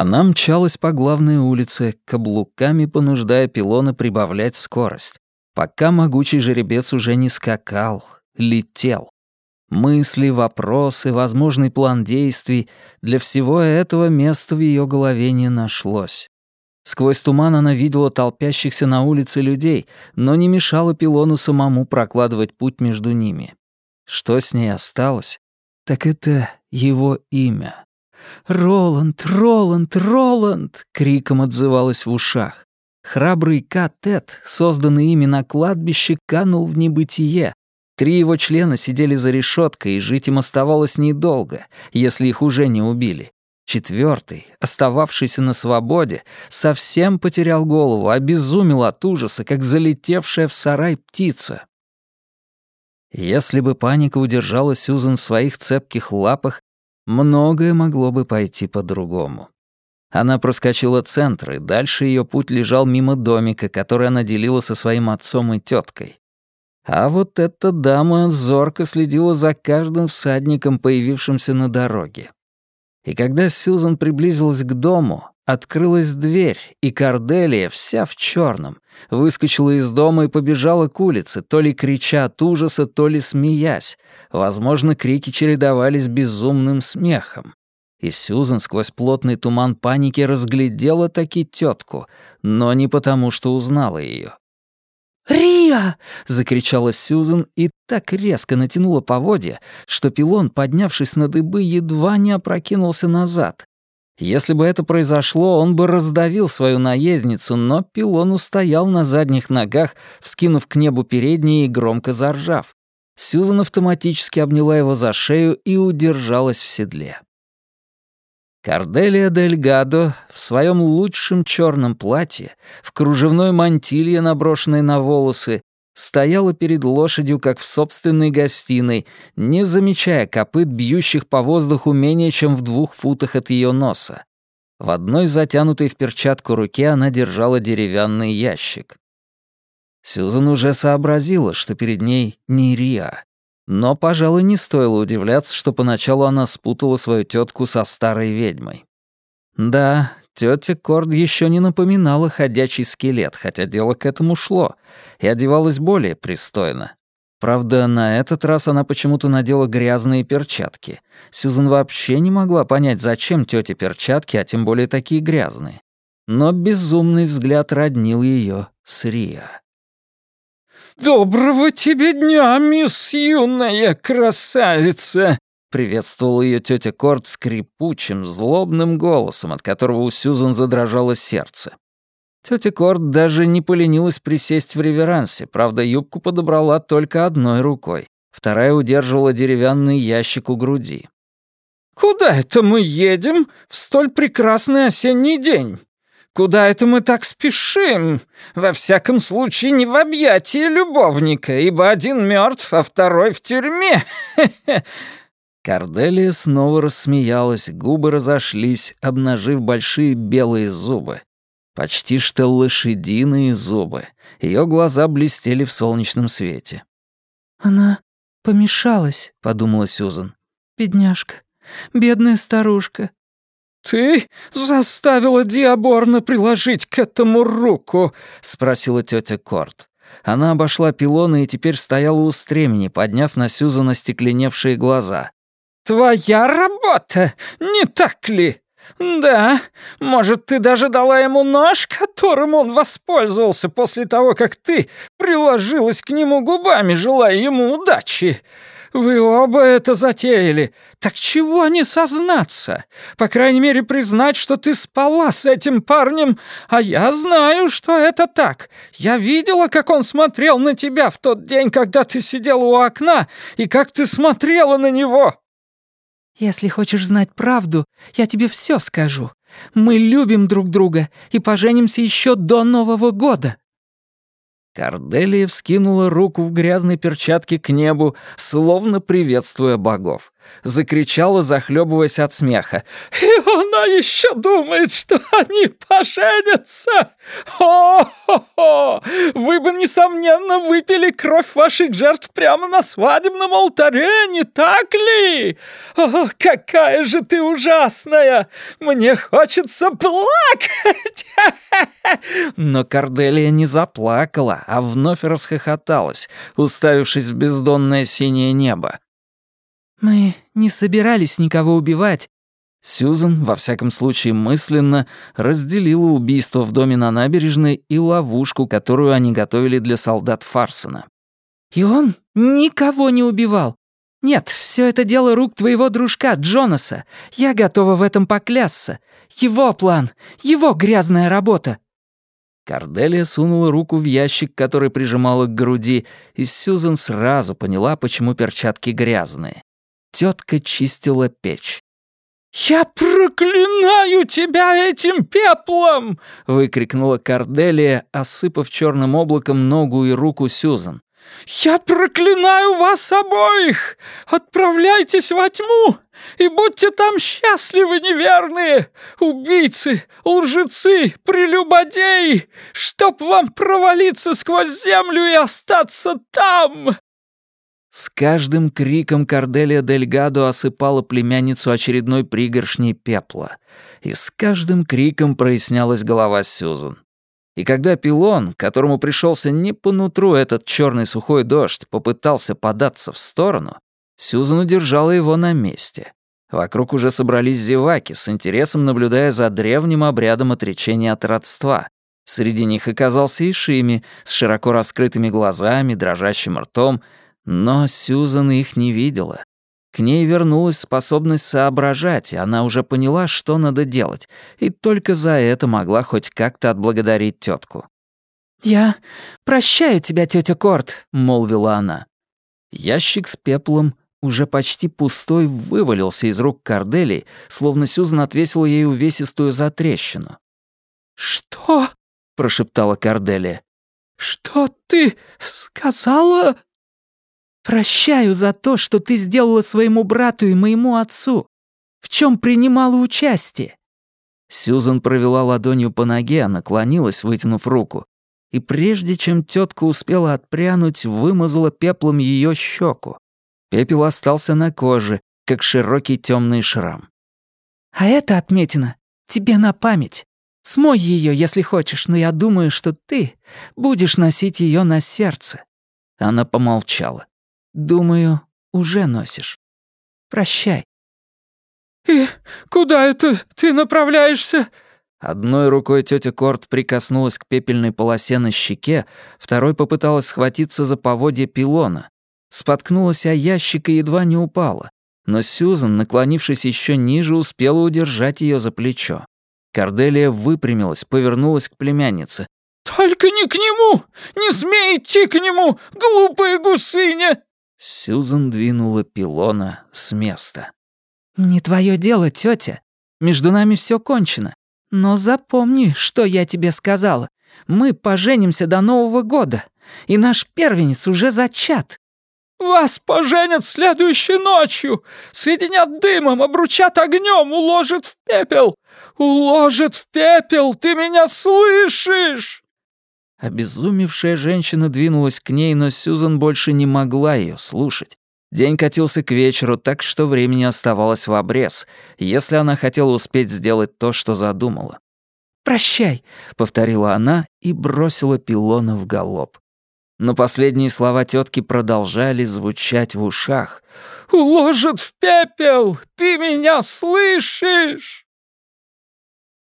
Она мчалась по главной улице, каблуками понуждая пилона прибавлять скорость, пока могучий жеребец уже не скакал, летел. Мысли, вопросы, возможный план действий — для всего этого места в ее голове не нашлось. Сквозь туман она видела толпящихся на улице людей, но не мешала пилону самому прокладывать путь между ними. Что с ней осталось? Так это его имя. «Роланд, Роланд, Роланд!» — криком отзывалось в ушах. Храбрый Катет, созданный ими на кладбище, канул в небытие, Три его члена сидели за решеткой, и жить им оставалось недолго, если их уже не убили. Четвертый, остававшийся на свободе, совсем потерял голову, обезумел от ужаса, как залетевшая в сарай птица. Если бы паника удержала Сюзан в своих цепких лапах, многое могло бы пойти по-другому. Она проскочила центр, и дальше ее путь лежал мимо домика, который она делила со своим отцом и теткой. А вот эта дама зорко следила за каждым всадником, появившимся на дороге. И когда Сьюзан приблизилась к дому, открылась дверь, и Корделия, вся в черном, выскочила из дома и побежала к улице, то ли крича от ужаса, то ли смеясь. Возможно, крики чередовались безумным смехом. И Сьюзан сквозь плотный туман паники разглядела таки тетку, но не потому, что узнала ее. «Риа!» — закричала Сьюзен и так резко натянула поводья, что пилон, поднявшись на дыбы, едва не опрокинулся назад. Если бы это произошло, он бы раздавил свою наездницу, но пилон устоял на задних ногах, вскинув к небу передние и громко заржав. Сьюзан автоматически обняла его за шею и удержалась в седле. Карделия Дель Гадо в своем лучшем черном платье, в кружевной мантилье, наброшенной на волосы, стояла перед лошадью, как в собственной гостиной, не замечая копыт, бьющих по воздуху менее чем в двух футах от ее носа. В одной затянутой в перчатку руке она держала деревянный ящик. Сюзан уже сообразила, что перед ней не Риа, но, пожалуй, не стоило удивляться, что поначалу она спутала свою тетку со старой ведьмой. Да, тетя Корд еще не напоминала ходячий скелет, хотя дело к этому шло, и одевалась более пристойно. Правда, на этот раз она почему-то надела грязные перчатки. Сьюзан вообще не могла понять, зачем тете перчатки, а тем более такие грязные. Но безумный взгляд роднил ее с Риа. «Доброго тебе дня, мисс юная красавица!» Приветствовала ее тетя Корт скрипучим, злобным голосом, от которого у Сьюзан задрожало сердце. Тетя Корт даже не поленилась присесть в реверансе, правда, юбку подобрала только одной рукой. Вторая удерживала деревянный ящик у груди. «Куда это мы едем в столь прекрасный осенний день?» Куда это мы так спешим? Во всяком случае, не в объятии любовника, ибо один мертв, а второй в тюрьме. Карделия снова рассмеялась, губы разошлись, обнажив большие белые зубы. Почти что лошадиные зубы. Ее глаза блестели в солнечном свете. «Она помешалась», — подумала Сюзан. «Бедняжка, бедная старушка. «Ты заставила Диаборна приложить к этому руку?» — спросила тетя Корт. Она обошла пилона и теперь стояла у стремени, подняв на Сюзана стекленевшие глаза. «Твоя работа, не так ли? Да, может, ты даже дала ему нож, которым он воспользовался после того, как ты приложилась к нему губами, желая ему удачи. Вы оба это затеяли. Так чего не сознаться? По крайней мере, признать, что ты спала с этим парнем, а я знаю, что это так. Я видела, как он смотрел на тебя в тот день, когда ты сидела у окна, и как ты смотрела на него». «Если хочешь знать правду, я тебе все скажу. Мы любим друг друга и поженимся еще до Нового года». Корделия вскинула руку в грязной перчатке к небу, словно приветствуя богов. — закричала, захлебываясь от смеха. «И она еще думает, что они поженятся! О-хо-хо! Вы бы, несомненно, выпили кровь ваших жертв прямо на свадебном алтаре, не так ли? О, какая же ты ужасная! Мне хочется плакать!» Но Корделия не заплакала, а вновь расхохоталась, уставившись в бездонное синее небо. «Мы не собирались никого убивать». Сьюзан, во всяком случае мысленно, разделила убийство в доме на набережной и ловушку, которую они готовили для солдат Фарсона. «И он никого не убивал. Нет, все это дело рук твоего дружка Джонаса. Я готова в этом поклясться. Его план, его грязная работа». Корделия сунула руку в ящик, который прижимала к груди, и Сьюзан сразу поняла, почему перчатки грязные. Тетка чистила печь. «Я проклинаю тебя этим пеплом!» — выкрикнула Корделия, осыпав черным облаком ногу и руку Сьюзан. «Я проклинаю вас обоих! Отправляйтесь во тьму и будьте там счастливы, неверные! Убийцы, лжецы, прелюбодеи! Чтоб вам провалиться сквозь землю и остаться там!» С каждым криком Корделия Дельгадо осыпала племянницу очередной пригоршней пепла, и с каждым криком прояснялась голова Сьюзан. И когда пилон, которому пришелся не по нутру этот черный сухой дождь, попытался податься в сторону, Сьюзан удержала его на месте. Вокруг уже собрались зеваки, с интересом наблюдая за древним обрядом отречения от родства. Среди них оказался и Шими, с широко раскрытыми глазами, дрожащим ртом — но Сьюзан их не видела. К ней вернулась способность соображать, и она уже поняла, что надо делать, и только за это могла хоть как-то отблагодарить тетку. «Я прощаю тебя, тетя Корт», — молвила она. Ящик с пеплом, уже почти пустой, вывалился из рук Кордели, словно Сьюзан отвесила ей увесистую затрещину. «Что?» — прошептала Корделия. «Что ты сказала?» Прощаю за то, что ты сделала своему брату и моему отцу. В чем принимала участие?» Сьюзан провела ладонью по ноге, а наклонилась, вытянув руку, и прежде чем тетка успела отпрянуть, вымазала пеплом ее щеку. Пепел остался на коже, как широкий темный шрам. «А это отметина тебе на память. Смой ее, если хочешь, но я думаю, что ты будешь носить ее на сердце». Она помолчала. Думаю, уже носишь. Прощай». «И куда это ты направляешься?» Одной рукой тетя Корт прикоснулась к пепельной полосе на щеке, второй попыталась схватиться за поводье пилона. Споткнулась о ящик и едва не упала. Но Сьюзан, наклонившись еще ниже, успела удержать ее за плечо. Корделия выпрямилась, повернулась к племяннице. «Только не к нему! Не смей идти к нему, глупая гусыня!» Сьюзан двинула пилона с места. «Не твое дело, тетя. Между нами все кончено. Но запомни, что я тебе сказала. Мы поженимся до Нового года, и наш первенец уже зачат». «Вас поженят следующей ночью, соединят дымом, обручат огнем, уложат в пепел! Уложат в пепел, ты меня слышишь?» Обезумевшая женщина двинулась к ней, но Сьюзан больше не могла ее слушать. День катился к вечеру, так что времени оставалось в обрез, если она хотела успеть сделать то, что задумала. «Прощай», — повторила она и бросила пилона в галоп. Но последние слова тетки продолжали звучать в ушах. «Уложат в пепел! Ты меня слышишь?»